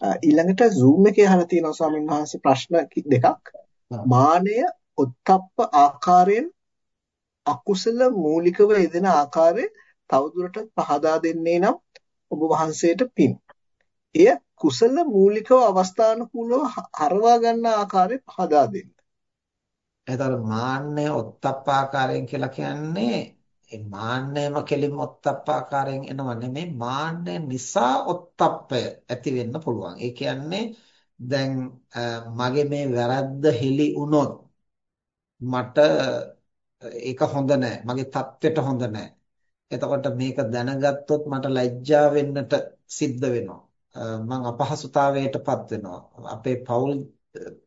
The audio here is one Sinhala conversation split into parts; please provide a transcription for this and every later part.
ඊළඟට Zoom එකේ අහලා තියෙනවා ස්වාමීන් වහන්සේ ප්‍රශ්න දෙකක්. මානය උත්ප්ප ආකාරයෙන් අකුසල මූලිකව යෙදෙන ආකාරය තවදුරටත් පහදා දෙන්නේ නම් ඔබ වහන්සේට පින්. එය කුසල මූලිකව අවස්ථානුකූලව හරවා ගන්න ආකාරය පහදා දෙන්න. එතකොට මාන්නය උත්ප්ප ආකාරයෙන් කියලා කියන්නේ ඒ මාන්නයම කෙලින්ම ඔත්තප්පාකාරයෙන් එනව නෙමෙයි මාන්නය නිසා ඔත්තප්පය ඇති වෙන්න පුළුවන්. ඒ කියන්නේ දැන් මගේ මේ වැරද්ද හෙලි වුණොත් මට ඒක හොඳ නැහැ. මගේ தත්වෙට හොඳ නැහැ. එතකොට මේක දැනගත්තොත් මට ලැජ්ජා වෙන්නට සිද්ධ වෙනවා. මං අපහසුතාවයටපත් වෙනවා. අපේ පෞල්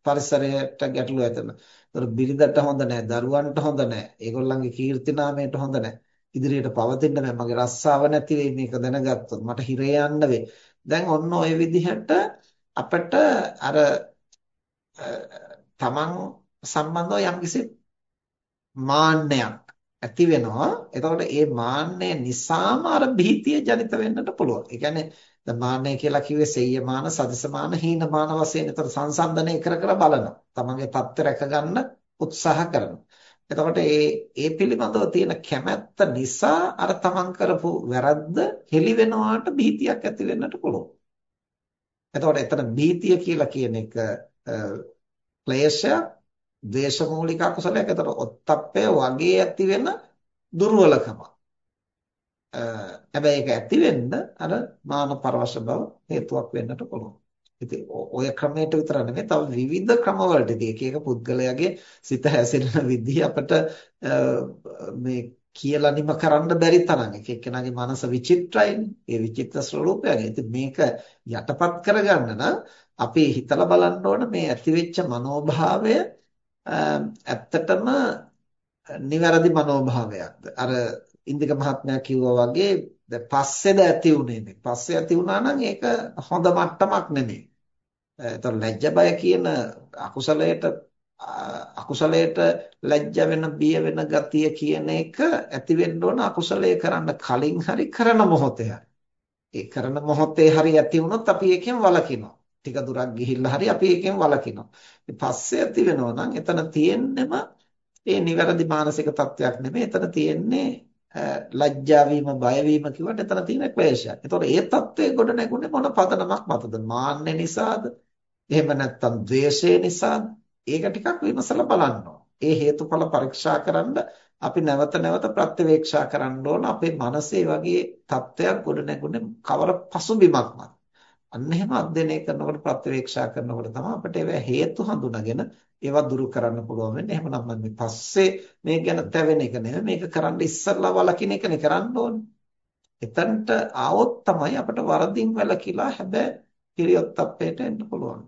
පරිසරයට ගැටලු ඇතන. ඒතර බිරිඳට හොඳ නැහැ, දරුවන්ට හොඳ නැහැ. ඒගොල්ලන්ගේ කීර්ති නාමයට හොඳ නැහැ. ඉදිරියට පවතින්න බෑ. මගේ රස්සාව නැති වෙයි මේක දැනගත්තොත්. මට හිරේ යන්න වෙයි. දැන් ඔන්න ඔය විදිහට අපිට අර තමන් සම්බන්ධව යම්කිසි මාන්නයක් ඇති වෙනවා. එතකොට ඒ මාන්නය නිසාම අර භීතිය ජනිත වෙන්නට පුළුවන්. ඒ කියන්නේ දැන් මාන්නය කියලා කිව්වේ සෙය්‍යමාන, සදිසමාන, හීනමාන වශයෙන් ඒතර සංසන්දනය කර කර බලනවා. තමන්ගේ தත්ත්ව රැක ගන්න උත්සාහ කරනවා. එතකොට ඒ ඒ පිළිබඳව තියෙන කැමැත්ත නිසා අර තමන් කරපු වැරද්ද හෙලි වෙනවාට භීතියක් ඇති වෙන්නට පුළුවන්. එතකොට එතන භීතිය කියලා කියන එක ක්ලේශයක්, ද්වේෂමූලික අකුසලයක්. එතකොට ඔත්තප්පය වගේ ඇති වෙන දුර්වලකමක්. හැබැයි ඒක ඇති වෙන්න අර මාන පරවශ බව හේතුවක් වෙන්නට පුළුවන්. ඉතින් ඔය ක්‍රමයට විතර නෙමෙයි තව විවිධ ක්‍රමවලටදී එක එක පුද්ගලයාගේ සිත හැසිරෙන විදිහ අපිට මේ කියලා නිම කරන්න බැරි තරම් එක එක්කෙනාගේ මනස විචිත්‍රයිනේ. ඒ විචිත්‍ර ස්වરૂපයයි. ඉතින් මේක යටපත් කරගන්න නම් අපි හිතලා බලන්න ඕන මේ ඇතිවෙච්ච මනෝභාවය ඇත්තටම නිවැරදි මනෝභාවයක්ද? අර ඉන්දික මහත්මයා කිව්වා වගේ දැන් පස්සේද ඇති උනේ නේ. පස්සේ ඇති වුණා නම් ඒක හොඳ මට්ටමක් නෙමෙයි. ඒතර ලැජ්ජ බය කියන අකුසලයට අකුසලයට ලැජ්ජ වෙන බිය වෙන ගතිය කියන එක ඇති වෙන්න ඕන අකුසලයේ කරන්න කලින් හරි කරන මොහොතේ හරි. ඒ කරන මොහොතේ හරි ඇති වුණොත් අපි ඒකෙන් වළකිනවා. ටික දුරක් ගිහිල්ලා හරි අපි ඒකෙන් වළකිනවා. පස්සේ ඇති වෙනවා නම් එතන තියෙන්නෙම ඒ නිවැරදි මානසික තත්වයක් නෙමෙයි. එතන තියෙන්නේ ලැජ්ජා වීම බය වීම කිව්වට එතන තියෙන ක්ලේශයක්. ඒතකොට ඒ தත්ත්වයේ ගොඩ නැගුණේ මොන පදනමක් මතද? මාන්නේ නිසාද? එහෙම නැත්නම් ද්වේෂය නිසාද? ඒක ටිකක් විමසලා බලන්න ඒ හේතුඵල පරීක්ෂා කරන්න අපි නැවත නැවත ප්‍රත්‍යවේක්ෂා කරන්න ඕන අපේ මනසේ වගේ தත්ත්වයක් ගොඩ නැගුණේ කවර පසුබිමක් මත. අන්න එහෙම අධ්‍යයනය කරනකොට ප්‍රත්‍යවේක්ෂා කරනකොට තමයි අපිට ඒවා හේතු හඳුනාගෙන ඒවා දුරු කරන්න පුළුවන් වෙන්නේ. එහෙමනම් මේ පස්සේ මේ ගැන තැවෙන එක නෙවෙයි මේක කරන්න ඉස්සරලා වලකින එකනේ කරන්න ඕනේ. එතනට ආවොත් තමයි අපිට වරදින් වැළකීලා හැබැයි පිරියොත් අපේට එන්න පුළුවන්.